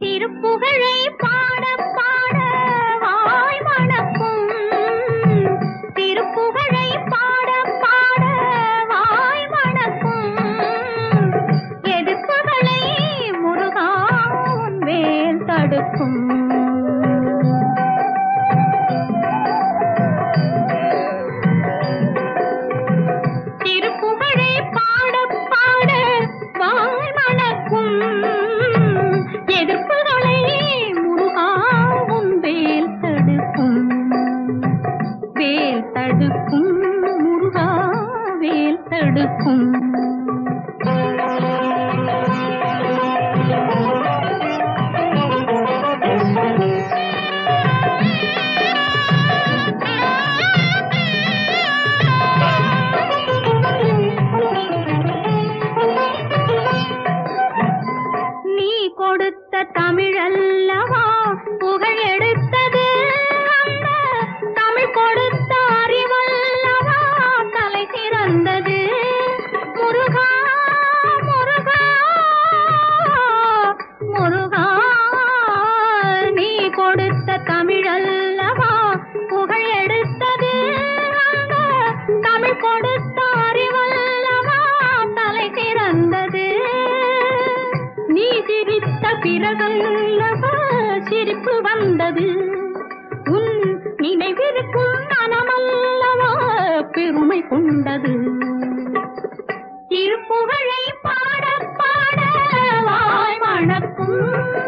திருப்புகழை பாடப்பா தடுக்கும் முருகாவேல் தடுக்கும். நீ கொடுத்த தமிழல்லவா புகழ் எடுத்தது அல்லவா சிரிப்பு வந்தது. உன் நினைவிருக்கும் மனமல்லவா பெருமை கொண்டது. திருப்புகழை பாட பாட வாய் மணக்கும்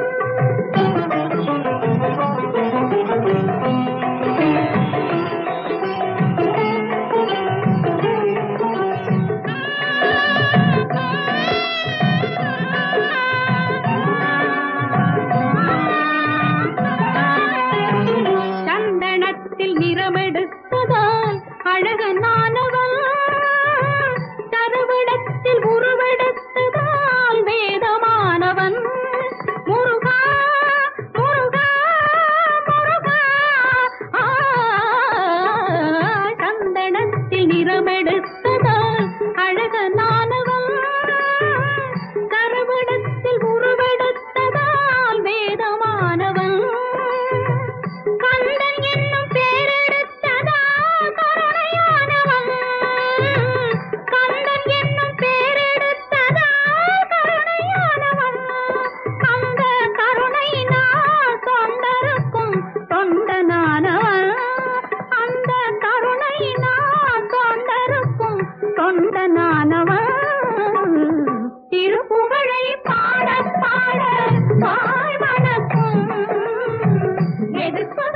ನಾನವ எதிர்ப்பா